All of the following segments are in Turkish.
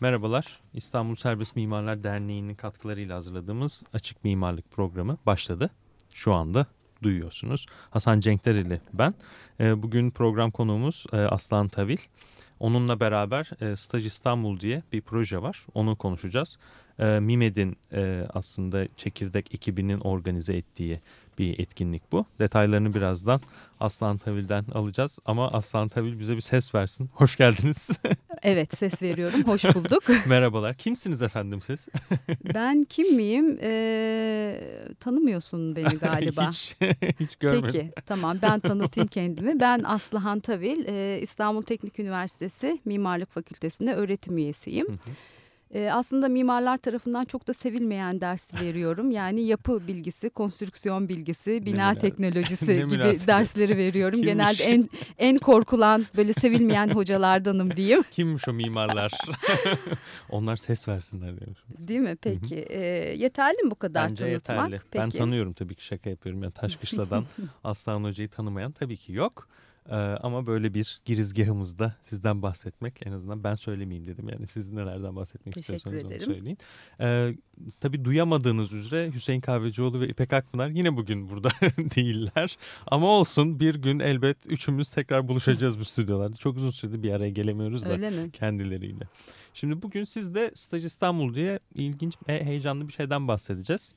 Merhabalar, İstanbul Serbest Mimarlar Derneği'nin katkılarıyla hazırladığımız Açık Mimarlık programı başladı. Şu anda duyuyorsunuz. Hasan Cenkler ile ben. Ee, bugün program konuğumuz e, Aslan Tavil. Onunla beraber e, Staj İstanbul diye bir proje var. Onu konuşacağız. E, MİMED'in aslında çekirdek ekibinin organize ettiği bir etkinlik bu. Detaylarını birazdan Aslan Tavil'den alacağız ama Aslan Tavil bize bir ses versin. Hoş geldiniz. evet ses veriyorum. Hoş bulduk. Merhabalar. Kimsiniz efendim siz? ben kim miyim? Ee, tanımıyorsun beni galiba. hiç, hiç görmedim. Peki tamam ben tanıtayım kendimi. Ben Aslıhan Tavil. İstanbul Teknik Üniversitesi Mimarlık Fakültesi'nde öğretim üyesiyim. Hı hı. E, aslında mimarlar tarafından çok da sevilmeyen ders veriyorum. Yani yapı bilgisi, konstrüksiyon bilgisi, bina teknolojisi gibi dersleri veriyorum. Kimmiş? Genelde en en korkulan böyle sevilmeyen hocalardanım diyeyim. Kimmiş o mimarlar? Onlar ses versinler diyor. Değil mi? Peki. e, yeterli mi bu kadar Bence tanıtmak? yeterli. Peki. Ben tanıyorum tabii ki şaka yapıyorum. Yani Taşkışla'dan Aslan Hoca'yı tanımayan tabii ki yok. Ee, ama böyle bir girizgahımızda sizden bahsetmek en azından ben söylemeyeyim dedim. Yani siz nelerden bahsetmek Teşekkür istiyorsanız ederim. onu söyleyin. Ee, tabii duyamadığınız üzere Hüseyin Kahvecioğlu ve İpek Akpınar yine bugün burada değiller. Ama olsun bir gün elbet üçümüz tekrar buluşacağız bu stüdyolarda. Çok uzun süredir bir araya gelemiyoruz da Öyle mi? kendileriyle. Şimdi bugün sizde Staj İstanbul diye ilginç ve heyecanlı bir şeyden bahsedeceğiz.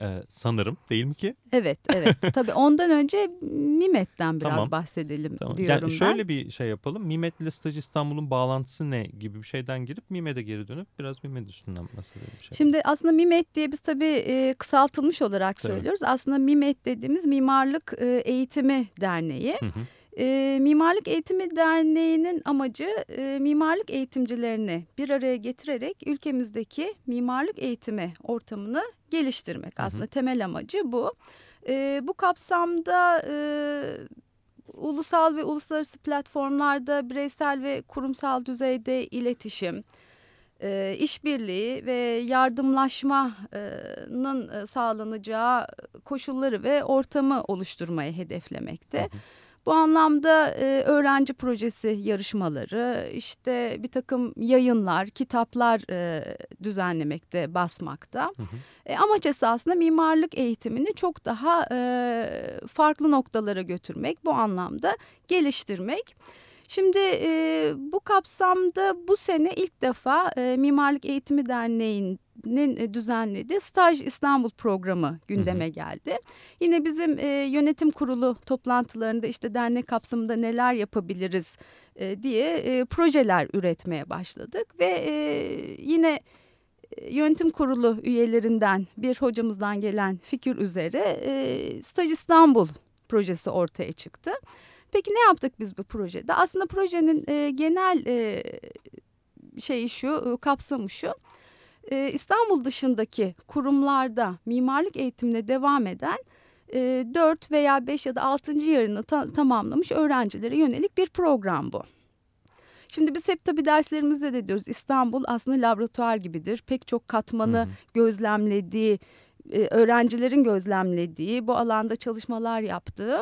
Ee, sanırım değil mi ki? Evet, evet. Tabii ondan önce Mimet'ten biraz tamam. bahsedelim tamam. diyorum yani şöyle ben. bir şey yapalım. Mimet ile Staj İstanbul'un bağlantısı ne gibi bir şeyden girip Mimet'e geri dönüp biraz Mimet üstünden bahsedelim. Şey. Şimdi aslında Mimet diye biz tabii e, kısaltılmış olarak tabii. söylüyoruz. Aslında Mimet dediğimiz Mimarlık e, Eğitimi Derneği. Hı hı. E, Mimarlık Eğitimi Derneği'nin amacı e, mimarlık eğitimcilerini bir araya getirerek ülkemizdeki mimarlık eğitimi ortamını geliştirmek. Aslında hı hı. temel amacı bu. E, bu kapsamda e, ulusal ve uluslararası platformlarda bireysel ve kurumsal düzeyde iletişim, e, işbirliği ve yardımlaşmanın sağlanacağı koşulları ve ortamı oluşturmayı hedeflemekte. Hı hı. Bu anlamda e, öğrenci projesi yarışmaları, işte bir takım yayınlar, kitaplar e, düzenlemekte, basmakta. Hı hı. E, amaç esasında mimarlık eğitimini çok daha e, farklı noktalara götürmek, bu anlamda geliştirmek. Şimdi e, bu kapsamda bu sene ilk defa e, Mimarlık Eğitimi Derneği'nin düzenlediği Staj İstanbul programı gündeme geldi. Yine bizim e, yönetim kurulu toplantılarında işte dernek kapsamında neler yapabiliriz e, diye e, projeler üretmeye başladık ve e, yine e, yönetim kurulu üyelerinden bir hocamızdan gelen fikir üzere e, Staj İstanbul projesi ortaya çıktı. Peki ne yaptık biz bu projede? Aslında projenin e, genel e, şeyi şu, e, kapsamı şu. E, İstanbul dışındaki kurumlarda mimarlık eğitimine devam eden e, 4 veya 5 ya da 6. yarını ta tamamlamış öğrencilere yönelik bir program bu. Şimdi biz hep tabii derslerimizde de diyoruz İstanbul aslında laboratuvar gibidir. Pek çok katmanı hı hı. gözlemlediği, e, öğrencilerin gözlemlediği, bu alanda çalışmalar yaptığı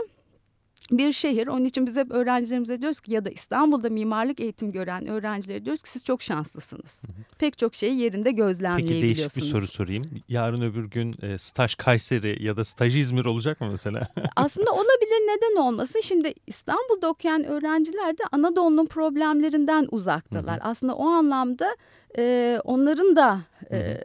bir şehir. Onun için biz hep öğrencilerimize diyoruz ki ya da İstanbul'da mimarlık eğitim gören öğrencilere diyoruz ki siz çok şanslısınız. Hı hı. Pek çok şeyi yerinde gözlemleyebiliyorsunuz. Peki değişik bir soru sorayım. Yarın öbür gün e, staj Kayseri ya da staj İzmir olacak mı mesela? Aslında olabilir neden olmasın. Şimdi İstanbul'da okuyan öğrenciler de Anadolu'nun problemlerinden uzaktalar. Hı hı. Aslında o anlamda e, onların da e,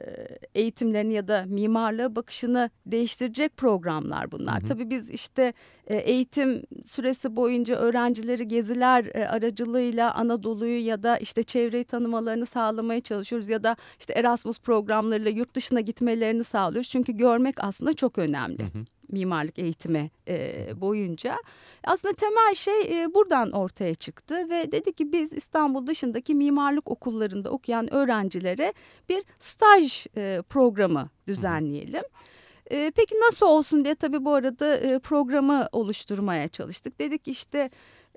eğitimlerini ya da mimarlığa bakışını değiştirecek programlar bunlar. Hı hı. Tabii biz işte e, eğitim süresi boyunca öğrencileri geziler e, aracılığıyla Anadolu'yu ya da işte çevreyi tanımalarını sağlamaya çalışıyoruz ya da işte Erasmus programlarıyla yurt dışına gitmelerini sağlıyoruz. Çünkü görmek aslında çok önemli. Hı hı mimarlık eğitimi e, boyunca. Aslında temel şey e, buradan ortaya çıktı ve dedi ki biz İstanbul dışındaki mimarlık okullarında okuyan öğrencilere bir staj e, programı düzenleyelim. E, peki nasıl olsun diye tabii bu arada e, programı oluşturmaya çalıştık. Dedik işte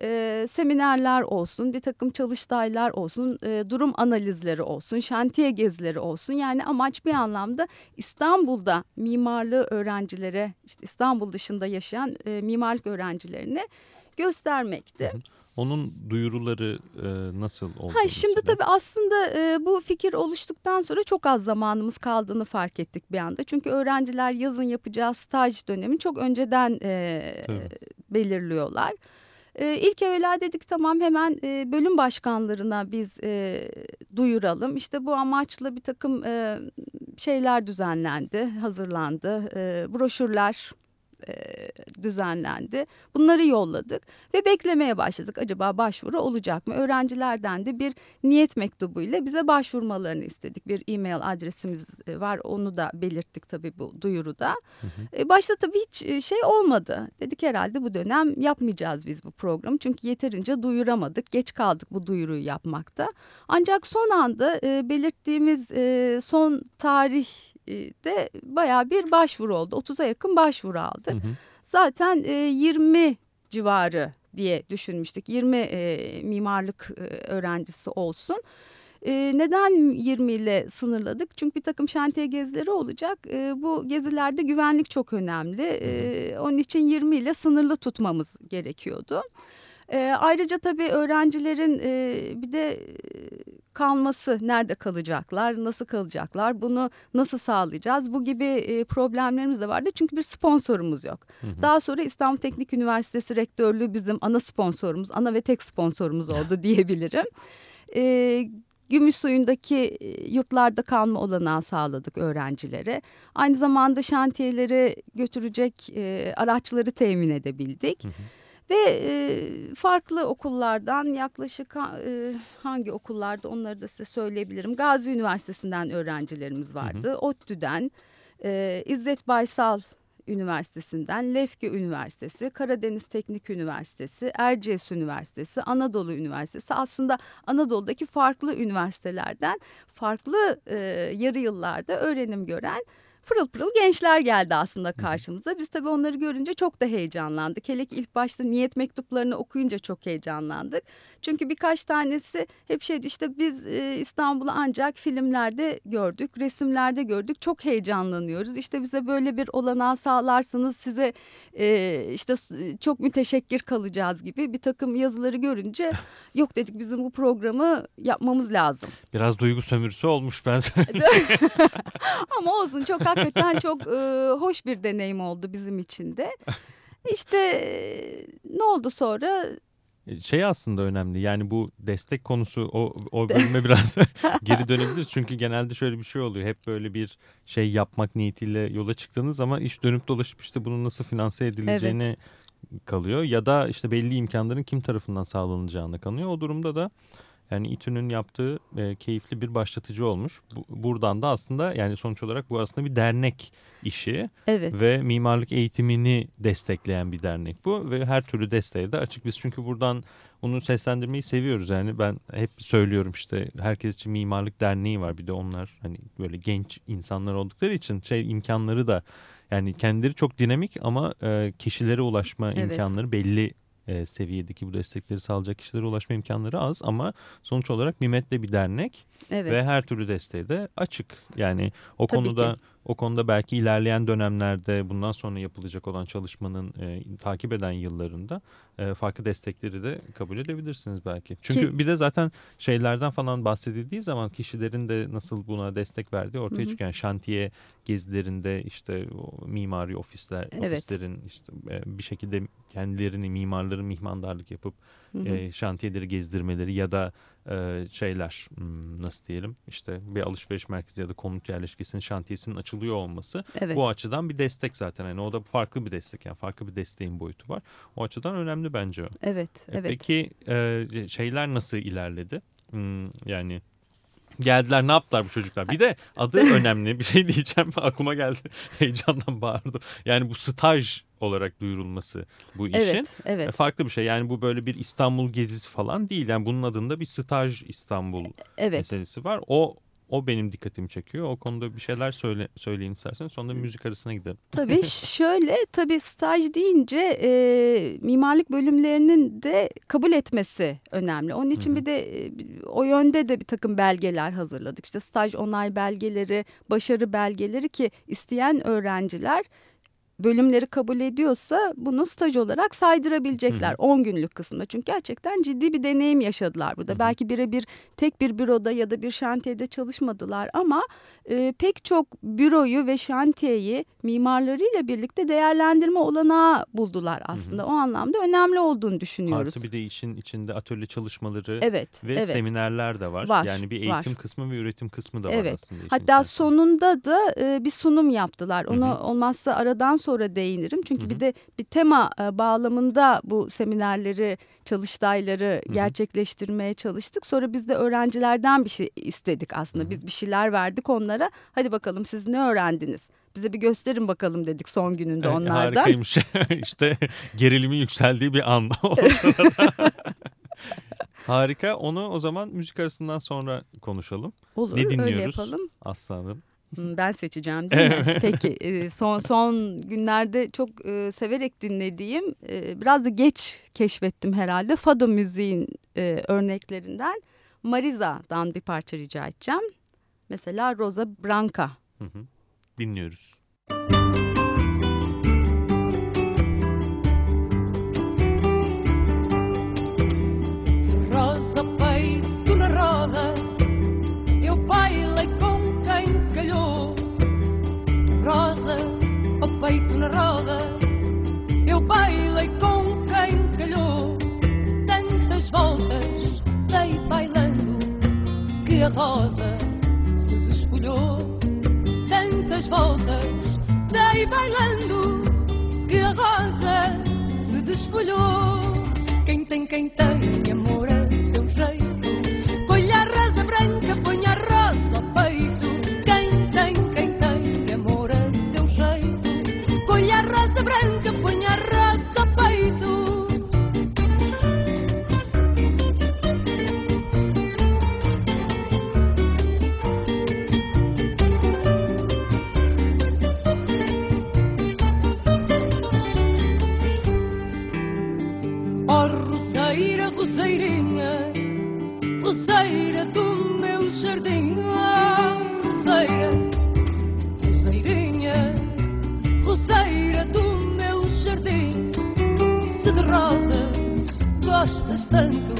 e, seminerler olsun, bir takım çalıştaylar olsun, e, durum analizleri olsun, şantiye gezileri olsun. Yani amaç bir anlamda İstanbul'da mimarlığı öğrencilere, işte İstanbul dışında yaşayan e, mimarlık öğrencilerine göstermekti. Onun duyuruları e, nasıl oldu? Ha, şimdi mesela? tabii aslında e, bu fikir oluştuktan sonra çok az zamanımız kaldığını fark ettik bir anda. Çünkü öğrenciler yazın yapacağı staj dönemi çok önceden e, belirliyorlar. E, ilk evvela dedik tamam hemen e, bölüm başkanlarına biz e, duyuralım. İşte bu amaçla bir takım e, şeyler düzenlendi, hazırlandı. E, broşürler e, düzenlendi. Bunları yolladık ve beklemeye başladık. Acaba başvuru olacak mı? Öğrencilerden de bir niyet mektubu ile bize başvurmalarını istedik. Bir e-mail adresimiz e, var. Onu da belirttik tabii bu duyuruda. Hı hı. E, başta tabii hiç şey olmadı. Dedik herhalde bu dönem yapmayacağız biz bu programı. Çünkü yeterince duyuramadık. Geç kaldık bu duyuruyu yapmakta. Ancak son anda e, belirttiğimiz e, son tarih de bayağı bir başvuru oldu. 30'a yakın başvuru aldık. Hı hı. Zaten e, 20 civarı diye düşünmüştük. 20 e, mimarlık e, öğrencisi olsun. E, neden 20 ile sınırladık? Çünkü bir takım şantiye gezileri olacak. E, bu gezilerde güvenlik çok önemli. E, onun için 20 ile sınırlı tutmamız gerekiyordu. E, ayrıca tabii öğrencilerin e, bir de kalması nerede kalacaklar, nasıl kalacaklar, bunu nasıl sağlayacağız? Bu gibi e, problemlerimiz de vardı çünkü bir sponsorumuz yok. Hı hı. Daha sonra İstanbul Teknik Üniversitesi Rektörlüğü bizim ana sponsorumuz, ana ve tek sponsorumuz oldu diyebilirim. E, Gümüş suyundaki e, yurtlarda kalma olanağı sağladık öğrencilere. Aynı zamanda şantiyeleri götürecek e, araçları temin edebildik. Hı hı. Ve e, farklı okullardan yaklaşık e, hangi okullarda onları da size söyleyebilirim. Gazi Üniversitesi'nden öğrencilerimiz vardı. Hı hı. ODTÜ'den, e, İzzet Baysal Üniversitesi'nden, Lefke Üniversitesi, Karadeniz Teknik Üniversitesi, Erciyes Üniversitesi, Anadolu Üniversitesi aslında Anadolu'daki farklı üniversitelerden farklı e, yarı yıllarda öğrenim gören pırıl pırıl gençler geldi aslında karşımıza. Biz tabii onları görünce çok da heyecanlandık. Hele ki ilk başta niyet mektuplarını okuyunca çok heyecanlandık. Çünkü birkaç tanesi hep şeydi işte biz e, İstanbul'u ancak filmlerde gördük, resimlerde gördük. Çok heyecanlanıyoruz. İşte bize böyle bir olanağı sağlarsanız size e, işte çok müteşekkir kalacağız gibi bir takım yazıları görünce yok dedik bizim bu programı yapmamız lazım. Biraz duygu sömürüsü olmuş ben Ama olsun çok hakikaten çok e, hoş bir deneyim oldu bizim için de. İşte e, ne oldu sonra? E, şey aslında önemli yani bu destek konusu o, o bölüme biraz geri dönebiliriz. Çünkü genelde şöyle bir şey oluyor. Hep böyle bir şey yapmak niyetiyle yola çıktığınız ama iş dönüp dolaşıp işte bunun nasıl finanse edileceğini evet. kalıyor. Ya da işte belli imkanların kim tarafından sağlanacağını kanıyor. O durumda da yani İTÜ'nün yaptığı e, keyifli bir başlatıcı olmuş. Bu, buradan da aslında yani sonuç olarak bu aslında bir dernek işi evet. ve mimarlık eğitimini destekleyen bir dernek bu ve her türlü desteğe de açık biz çünkü buradan onu seslendirmeyi seviyoruz yani ben hep söylüyorum işte herkes için mimarlık derneği var bir de onlar hani böyle genç insanlar oldukları için şey imkanları da yani kendileri çok dinamik ama e, kişilere ulaşma evet. imkanları belli e, seviyedeki bu destekleri sağlayacak kişilere ulaşma imkanları az ama sonuç olarak MİMET de bir dernek evet. ve her türlü desteğe de açık. Yani o Tabii konuda ki. O konuda belki ilerleyen dönemlerde bundan sonra yapılacak olan çalışmanın e, takip eden yıllarında e, farklı destekleri de kabul edebilirsiniz belki. Çünkü Ki... bir de zaten şeylerden falan bahsedildiği zaman kişilerin de nasıl buna destek verdiği ortaya çıkıyor. Yani şantiye gezilerinde işte o mimari ofisler, evet. ofislerin işte e, bir şekilde kendilerini mimarların mihmandarlık yapıp hı hı. E, şantiyeleri gezdirmeleri ya da e, şeyler hmm, nasıl diyelim işte bir alışveriş merkezi ya da konut yerleşkesinin şantiyesinin açılıyor olması evet. bu açıdan bir destek zaten yani o da farklı bir destek yani farklı bir desteğin boyutu var o açıdan önemli bence o. Evet e, evet. Peki e, şeyler nasıl ilerledi hmm, yani geldiler ne yaptılar bu çocuklar? Bir de adı önemli bir şey diyeceğim aklıma geldi heyecandan bağırdım. Yani bu staj olarak duyurulması bu işin evet, evet. E, farklı bir şey. Yani bu böyle bir İstanbul gezisi falan değil. Yani bunun adında bir staj İstanbul evet. meselesi var. O o benim dikkatimi çekiyor. O konuda bir şeyler söyle söyleyin istersen sonra müzik arasına gidelim. Tabii şöyle tabii staj deyince e, mimarlık bölümlerinin de kabul etmesi önemli. Onun için Hı -hı. bir de e, o yönde de bir takım belgeler hazırladık. İşte staj onay belgeleri, başarı belgeleri ki isteyen öğrenciler bölümleri kabul ediyorsa bunu staj olarak saydırabilecekler 10 günlük kısımda. Çünkü gerçekten ciddi bir deneyim yaşadılar burada. Hı hı. Belki birebir tek bir büroda ya da bir şantiyede çalışmadılar ama e, pek çok büroyu ve şantiyeyi mimarlarıyla birlikte değerlendirme olanağı buldular aslında. Hı hı. O anlamda önemli olduğunu düşünüyoruz. Artı bir de işin içinde atölye çalışmaları evet, ve evet. seminerler de var. var yani bir eğitim var. kısmı ve üretim kısmı da evet. var aslında. Hatta içerisinde. sonunda da e, bir sunum yaptılar. Ona hı hı. olmazsa aradan sonra değinirim. Çünkü hı hı. bir de bir tema e, bağlamında bu seminerleri, çalıştayları hı hı. gerçekleştirmeye çalıştık. Sonra biz de öğrencilerden bir şey istedik aslında. Hı hı. Biz bir şeyler verdik onlara. Hadi bakalım siz ne öğrendiniz? Bize bir gösterin bakalım dedik son gününde evet, onlardan. Harikaymış. işte gerilimin yükseldiği bir an o sırada. Harika. Onu o zaman müzik arasından sonra konuşalım. Olur ne dinliyoruz? öyle yapalım. Aslanım. Ben seçeceğim değil mi? Peki e, son son günlerde çok e, severek dinlediğim e, biraz da geç keşfettim herhalde fado müziğin örneklerinden Mariza'dan bir parça rica edeceğim. Mesela Rosa Branca. Hı hı. Dinliyoruz. Peito na roda, eu bailei com quem calhou. Tantas voltas dei bailando que a rosa se desfolhou tantas voltas dei bailando que a rosa se desfolhou. Quem tem, quem tem amor roseirinha, roseira do meu jardim. Oh, roseira, roseirinha, roseira do meu jardim. Se de rosas gostas tanto,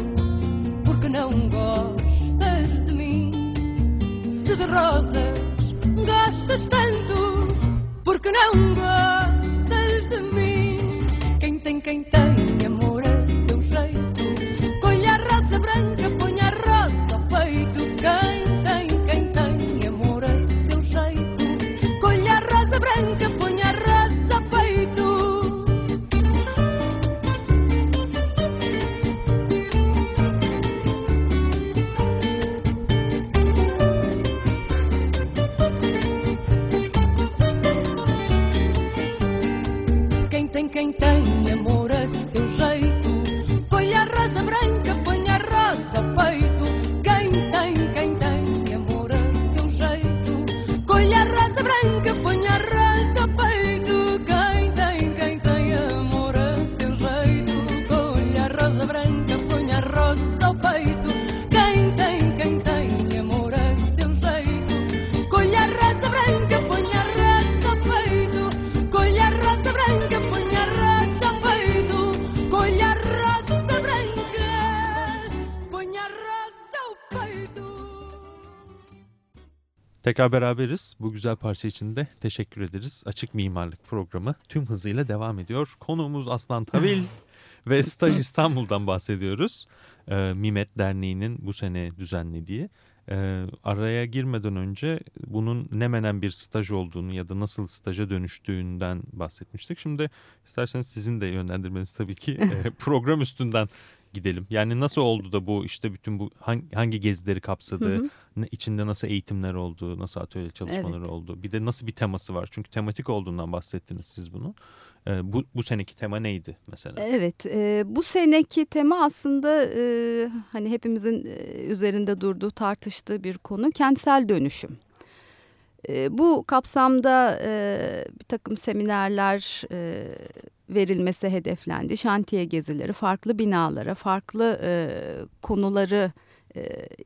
porque não gostas de mim? Se de rosas gostas tanto, porque não gostas Quem tem, Tekrar beraberiz. Bu güzel parça için de teşekkür ederiz. Açık Mimarlık programı tüm hızıyla devam ediyor. Konuğumuz Aslan Tavil ve Staj İstanbul'dan bahsediyoruz. Ee, Mimet Derneği'nin bu sene düzenlediği. Ee, araya girmeden önce bunun ne menen bir staj olduğunu ya da nasıl staja dönüştüğünden bahsetmiştik. Şimdi isterseniz sizin de yönlendirmeniz tabii ki e, program üstünden gidelim. Yani nasıl oldu da bu işte bütün bu hangi, hangi gezileri kapsadı, hı hı. İçinde nasıl eğitimler oldu, nasıl atölye çalışmaları evet. oldu. Bir de nasıl bir teması var. Çünkü tematik olduğundan bahsettiniz siz bunu. Ee, bu, bu seneki tema neydi mesela? Evet e, bu seneki tema aslında e, hani hepimizin e, üzerinde durduğu tartıştığı bir konu kentsel dönüşüm. E, bu kapsamda e, bir takım seminerler e, verilmesi hedeflendi. Şantiye gezileri, farklı binalara, farklı e, konuları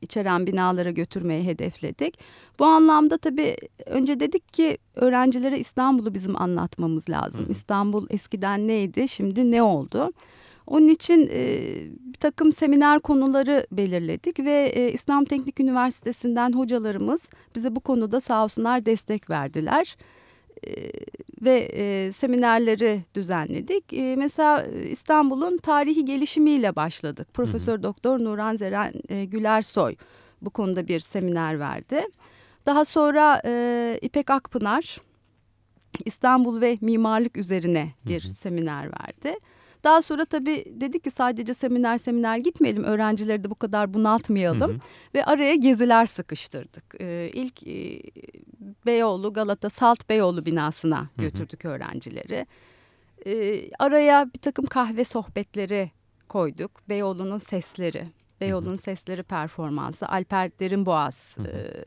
içeren binalara götürmeyi hedefledik. Bu anlamda tabii önce dedik ki öğrencilere İstanbul'u bizim anlatmamız lazım. Hı hı. İstanbul eskiden neydi, şimdi ne oldu? Onun için e, bir takım seminer konuları belirledik ve e, İslam Teknik Üniversitesi'nden hocalarımız bize bu konuda sağ olsunlar destek verdiler. E, ve e, seminerleri düzenledik. E, mesela İstanbul'un tarihi gelişimiyle başladık. Profesör Doktor Nuran Zeren e, Gülersoy bu konuda bir seminer verdi. Daha sonra e, İpek Akpınar İstanbul ve mimarlık üzerine bir hı hı. seminer verdi. Daha sonra tabii dedik ki sadece seminer seminer gitmeyelim öğrencileri de bu kadar bunaltmayalım hı hı. ve araya geziler sıkıştırdık. Ee, ilk e, Beyoğlu Galata Salt Beyoğlu binasına hı hı. götürdük öğrencileri. Ee, araya bir takım kahve sohbetleri koyduk. Beyoğlu'nun sesleri, Beyoğlu'nun sesleri performansı, Alper Derinboğaz hı hı. E,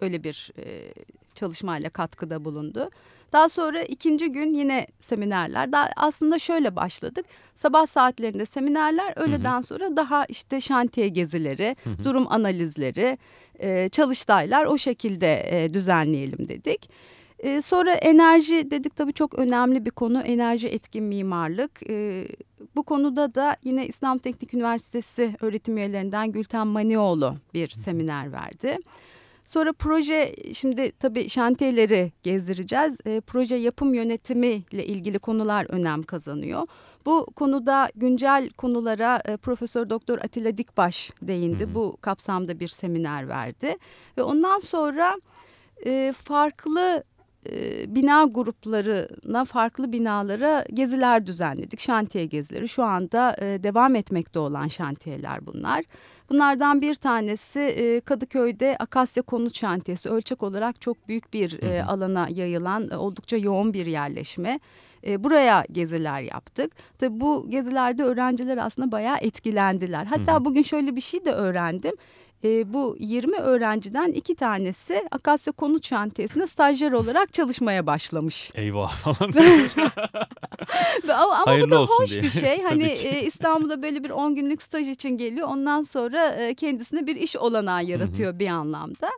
böyle bir e, çalışmayla katkıda bulundu. Daha sonra ikinci gün yine seminerler. Daha aslında şöyle başladık. Sabah saatlerinde seminerler, öğleden sonra daha işte şantiye gezileri, hı hı. durum analizleri, e, çalıştaylar o şekilde e, düzenleyelim dedik. E, sonra enerji dedik tabii çok önemli bir konu enerji etkin mimarlık. E, bu konuda da yine İslam Teknik Üniversitesi öğretim üyelerinden Gülten Manioğlu bir seminer verdi. Sonra proje şimdi tabii şantiyeleri gezdireceğiz. E, proje yapım yönetimi ile ilgili konular önem kazanıyor. Bu konuda güncel konulara e, Profesör Doktor Atilla Dikbaş değindi. Hı hı. Bu kapsamda bir seminer verdi ve ondan sonra e, farklı e, bina gruplarına farklı binalara geziler düzenledik. Şantiye gezileri şu anda e, devam etmekte olan şantiyeler bunlar. Bunlardan bir tanesi e, Kadıköy'de Akasya Konut Şantiyesi ölçek olarak çok büyük bir e, alana yayılan e, oldukça yoğun bir yerleşme. E, buraya geziler yaptık. Tabii bu gezilerde öğrenciler aslında bayağı etkilendiler. Hatta hı hı. bugün şöyle bir şey de öğrendim e, bu 20 öğrenciden iki tanesi Akasya Konut Şantiyesi'nde stajyer olarak çalışmaya başlamış. Eyvah falan. ama Hayırlı bu da hoş diye. bir şey. Hani e, İstanbul'da böyle bir 10 günlük staj için geliyor. Ondan sonra e, kendisine bir iş olanağı yaratıyor Hı -hı. bir anlamda.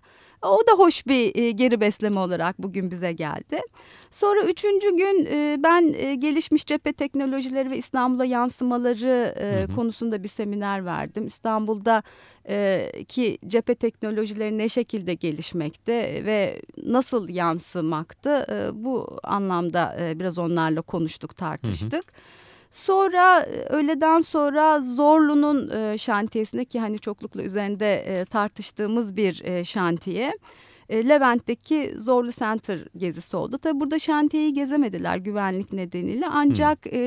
O da hoş bir e, geri besleme olarak bugün bize geldi. Sonra üçüncü gün e, ben e, gelişmiş cephe teknolojileri ve İstanbul'a yansımaları e, hı hı. konusunda bir seminer verdim. İstanbul'da e, ki cephe teknolojileri ne şekilde gelişmekte ve nasıl yansımakta e, bu anlamda e, biraz onlarla konuştuk tartıştık. Hı hı. Sonra e, öğleden sonra Zorlu'nun e, şantiyesinde ki hani çoklukla üzerinde e, tartıştığımız bir e, şantiye. E, Levent'teki Zorlu Center gezisi oldu. Tabi burada şantiyeyi gezemediler güvenlik nedeniyle ancak e,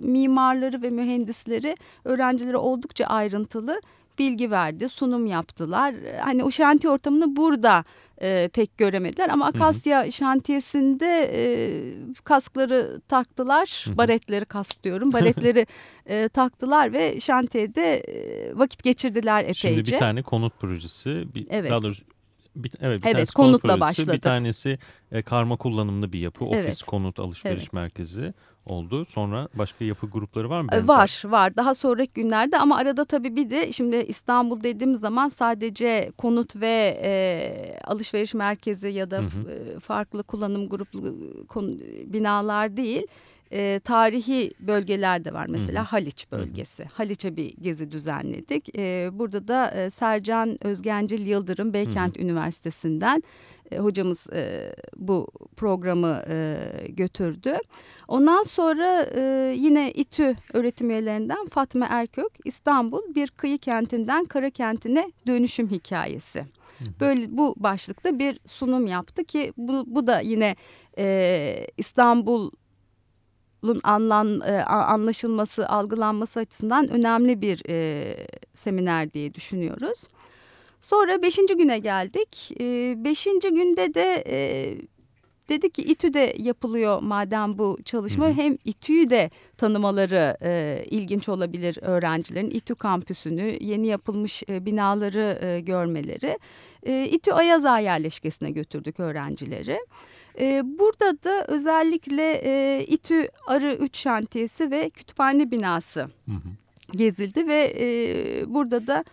mimarları ve mühendisleri öğrencilere oldukça ayrıntılı bilgi verdi, sunum yaptılar. Hani o şantiye ortamını burada e, pek göremediler ama Akasya hı hı. şantiyesinde e, kaskları taktılar, hı hı. baretleri kask diyorum, baretleri e, taktılar ve şantiyede e, vakit geçirdiler epeyce. Şimdi bir tane konut projesi, bir, evet. daha doğrusu bir, evet, bir evet konutla projesi, başladık. Bir tanesi e, karma kullanımlı bir yapı, ofis, evet. konut, alışveriş evet. merkezi oldu. Sonra başka yapı grupları var mı? E, benzer? Var var daha sonraki günlerde ama arada tabii bir de şimdi İstanbul dediğimiz zaman sadece konut ve e, alışveriş merkezi ya da hı hı. E, farklı kullanım gruplu konu, binalar değil e, tarihi bölgeler de var. Mesela Hı -hı. Haliç bölgesi. Haliç'e bir gezi düzenledik. E, burada da e, Sercan Özgencil Yıldırım Beykent Hı -hı. Üniversitesi'nden e, hocamız e, bu programı e, götürdü. Ondan sonra e, yine İTÜ öğretim üyelerinden Fatma Erkök İstanbul bir kıyı kentinden kara kentine dönüşüm hikayesi. Böyle bu başlıkta bir sunum yaptı ki bu, bu da yine e, İstanbul anlan, e, anlaşılması, algılanması açısından önemli bir e, seminer diye düşünüyoruz. Sonra beşinci güne geldik. E, beşinci günde de e, dedik ki İTÜ'de yapılıyor madem bu çalışma. Hı hı. Hem İTÜ'yü de tanımaları e, ilginç olabilir öğrencilerin. İTÜ kampüsünü, yeni yapılmış e, binaları e, görmeleri. E, İTÜ Ayaza yerleşkesine götürdük öğrencileri. E, burada da özellikle e, İTÜ Arı 3 şantiyesi ve kütüphane binası hı hı. gezildi ve e, burada da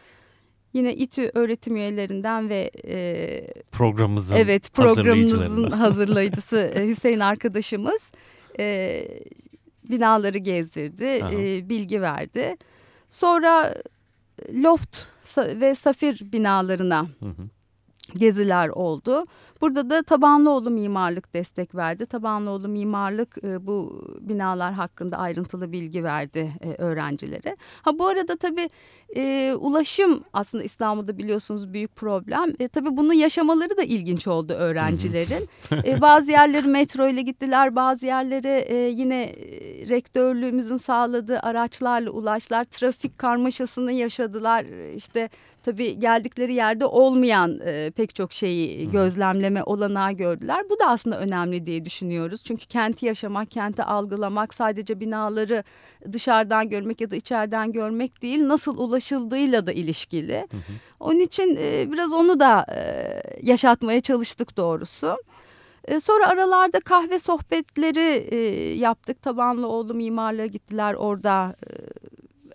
yine İTÜ öğretim üyelerinden ve e, programımızın evet programımızın hazırlayıcısı e, Hüseyin arkadaşımız e, binaları gezdirdi, Aha. e, bilgi verdi. Sonra loft ve safir binalarına Hı hı. geziler oldu. Burada da Tabanlıoğlu Mimarlık destek verdi. Tabanlıoğlu Mimarlık e, bu binalar hakkında ayrıntılı bilgi verdi e, öğrencilere. Ha bu arada tabii e, ulaşım aslında İstanbul'da biliyorsunuz büyük problem. E, tabii bunu yaşamaları da ilginç oldu öğrencilerin. e, bazı yerleri metro ile gittiler, bazı yerlere e, yine e, rektörlüğümüzün sağladığı araçlarla ulaştılar. Trafik karmaşasını yaşadılar. İşte tabii geldikleri yerde olmayan e, pek çok şeyi gözlemleme olanağı gördüler. Bu da aslında önemli diye düşünüyoruz. Çünkü kenti yaşamak, kenti algılamak, sadece binaları dışarıdan görmek ya da içeriden görmek değil, nasıl ulaşıldığıyla da ilişkili. Onun için e, biraz onu da e, yaşatmaya çalıştık doğrusu. E, Sonra aralarda kahve sohbetleri e, yaptık. Tabanlıoğlu mimarlığa gittiler. Orada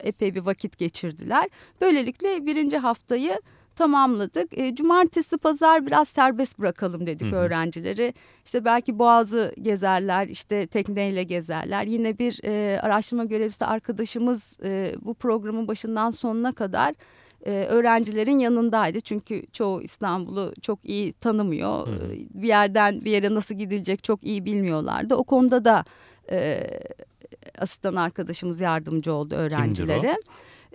e, epey bir vakit geçirdiler. Böylelikle birinci haftayı tamamladık. E, cumartesi, pazar biraz serbest bırakalım dedik Hı hı. öğrencileri. İşte belki Boğaz'ı gezerler, işte tekneyle gezerler. Yine bir e, araştırma görevlisi arkadaşımız e, bu programın başından sonuna kadar e, öğrencilerin yanındaydı. Çünkü çoğu İstanbul'u çok iyi tanımıyor. Hı hı. E, Bir yerden bir yere nasıl gidilecek çok iyi bilmiyorlardı. O konuda da e, asistan arkadaşımız yardımcı oldu öğrencilere.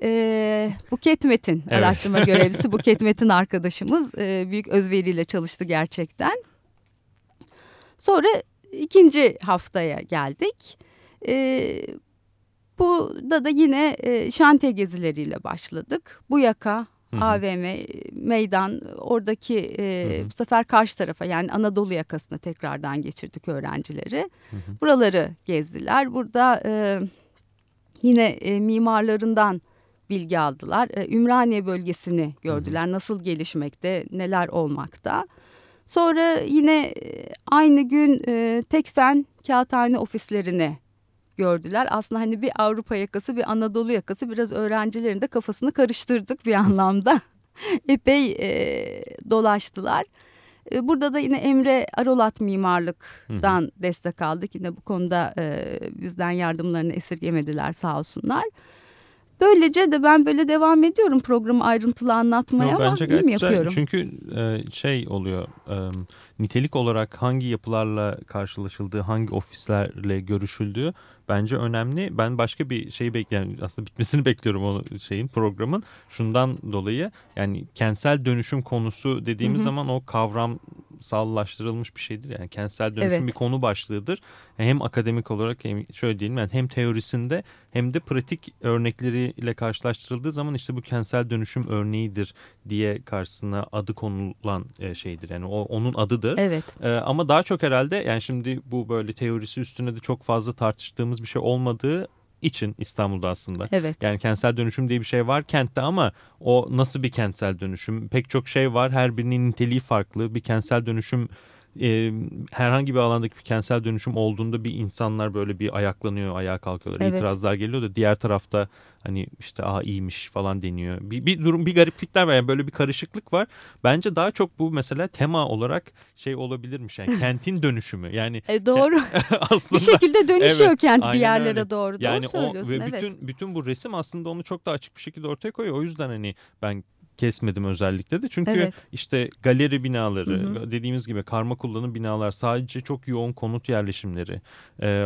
E, Buket Metin Evet. araştırma görevlisi Buket Metin arkadaşımız e, büyük özveriyle çalıştı gerçekten. Sonra ikinci haftaya geldik. E, burada da yine e, şantiye gezileriyle başladık. Bu yaka Hı hı. AVM, meydan oradaki e, Hı hı. bu sefer karşı tarafa yani Anadolu yakasına tekrardan geçirdik öğrencileri. Hı hı. Buraları gezdiler. Burada e, yine e, mimarlarından bilgi aldılar. E, Ümraniye bölgesini gördüler. Nasıl gelişmekte, neler olmakta. Sonra yine e, aynı gün e, Tekfen Kağıthane ofislerini gördüler. Aslında hani bir Avrupa yakası bir Anadolu yakası biraz öğrencilerin de kafasını karıştırdık bir anlamda. Epey e, dolaştılar. E, burada da yine Emre Arolat Mimarlık'tan destek aldık. Yine bu konuda e, bizden yardımlarını esirgemediler sağ olsunlar. Böylece de ben böyle devam ediyorum programı ayrıntılı anlatmaya Yo, ama bence iyi mi güzel. yapıyorum? Çünkü e, şey oluyor e, nitelik olarak hangi yapılarla karşılaşıldığı, hangi ofislerle görüşüldüğü bence önemli. Ben başka bir şeyi bekliyorum. Aslında bitmesini bekliyorum o şeyin programın. Şundan dolayı yani kentsel dönüşüm konusu dediğimiz Hı hı. zaman o kavramsallaştırılmış bir şeydir. Yani kentsel dönüşüm Evet. bir konu başlığıdır. Hem akademik olarak hem şöyle diyelim yani hem teorisinde hem de pratik örnekleriyle karşılaştırıldığı zaman işte bu kentsel dönüşüm örneğidir diye karşısına adı konulan e, şeydir. Yani o onun adıdır. Evet. Ee, ama daha çok herhalde yani şimdi bu böyle teorisi üstüne de çok fazla tartıştığımız bir şey olmadığı için İstanbul'da aslında. Evet. Yani kentsel dönüşüm diye bir şey var kentte ama o nasıl bir kentsel dönüşüm? Pek çok şey var. Her birinin niteliği farklı. Bir kentsel dönüşüm e, herhangi bir alandaki bir kentsel dönüşüm olduğunda bir insanlar böyle bir ayaklanıyor, ayağa kalkıyorlar. Evet. İtirazlar geliyor da diğer tarafta hani işte aha iyiymiş falan deniyor. Bir, bir durum bir gariplikler var yani böyle bir karışıklık var. Bence daha çok bu mesela tema olarak şey olabilirmiş yani kentin dönüşümü. Yani E, doğru. bir aslında şekilde dönüşüyor Evet, kent bir yerlere öyle. doğru. yani doğru o söylüyorsun. ve evet. bütün bütün bu resim aslında onu çok da açık bir şekilde ortaya koyuyor. O yüzden hani ben kesmedim özellikle de. Çünkü Evet. işte galeri binaları, Hı dediğimiz gibi karma kullanım binalar, sadece çok yoğun konut yerleşimleri. e,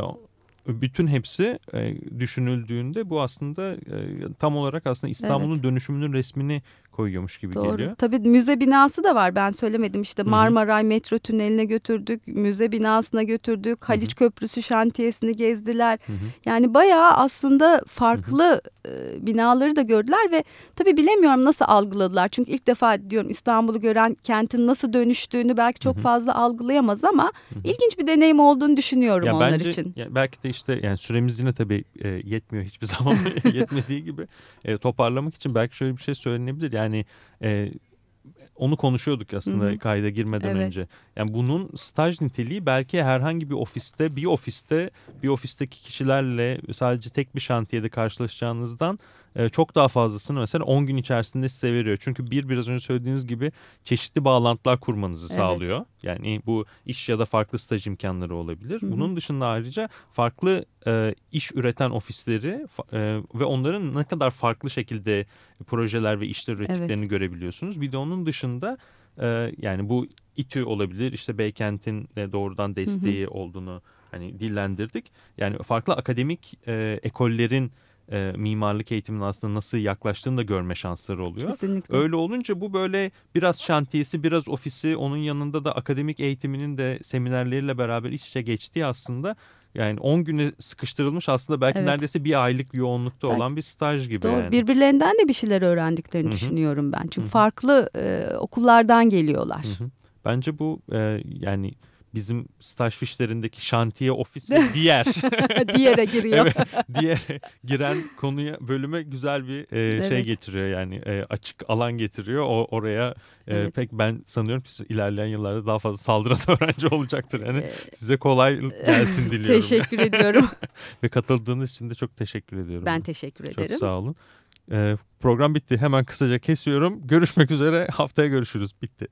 bütün hepsi e, düşünüldüğünde bu aslında e, tam olarak aslında İstanbul'un Evet. dönüşümünün resmini koyuyormuş gibi Doğru. geliyor. Tabii müze binası da var. Ben söylemedim işte Hı hı. Marmaray metro tüneline götürdük, müze binasına götürdük, Haliç Köprüsü şantiyesini gezdiler. Hı hı. Yani bayağı aslında farklı e, binaları da gördüler ve tabii bilemiyorum nasıl algıladılar. Çünkü ilk defa diyorum İstanbul'u gören kentin nasıl dönüştüğünü belki çok Hı hı. fazla algılayamaz ama Hı hı. ilginç bir deneyim olduğunu düşünüyorum Ya onlar bence, için. ya belki de işte yani süremiz yine tabii e, yetmiyor hiçbir zaman yetmediği gibi e, toparlamak için belki şöyle bir şey söylenebilir. Yani e, onu konuşuyorduk aslında Hı hı. kayda girmeden Evet. önce. Yani bunun staj niteliği belki herhangi bir ofiste, bir ofiste, bir ofisteki kişilerle sadece tek bir şantiyede karşılaşacağınızdan e, çok daha fazlasını mesela 10 gün içerisinde size veriyor. Çünkü bir biraz önce söylediğiniz gibi çeşitli bağlantılar kurmanızı evet. sağlıyor. Yani bu iş ya da farklı staj imkanları olabilir. Hı hı. Bunun dışında ayrıca farklı e, iş üreten ofisleri e, ve onların ne kadar farklı şekilde projeler ve işler ürettiklerini evet. görebiliyorsunuz. Bir de onun dışında e, yani bu İTÜ olabilir işte Beykent'in de doğrudan desteği hı hı. olduğunu hani dillendirdik. Yani farklı akademik e, ekollerin e, mimarlık eğitiminin aslında nasıl yaklaştığını da görme şansları oluyor. Kesinlikle. Öyle olunca bu böyle biraz şantiyesi biraz ofisi onun yanında da akademik eğitiminin de seminerleriyle beraber iç içe geçtiği aslında yani 10 güne sıkıştırılmış aslında belki evet. neredeyse bir aylık yoğunlukta belki. olan bir staj gibi. Doğru. Yani. Birbirlerinden de bir şeyler öğrendiklerini Hı-hı. düşünüyorum ben. Çünkü Hı-hı. farklı e, okullardan geliyorlar. Hı-hı. Bence bu e, yani bizim staj fişlerindeki şantiye ofis ve diğer diğere giriyor. evet, diğer giren konuya bölüme güzel bir e, şey evet. şey getiriyor yani e, açık alan getiriyor. O oraya e, evet. pek ben sanıyorum ki ilerleyen yıllarda daha fazla saldıran öğrenci olacaktır. Yani ee, size kolay gelsin diliyorum. teşekkür ediyorum. ve katıldığınız için de çok teşekkür ediyorum. Ben teşekkür ederim. Çok sağ olun. E, program bitti. Hemen kısaca kesiyorum. Görüşmek üzere. Haftaya görüşürüz. Bitti.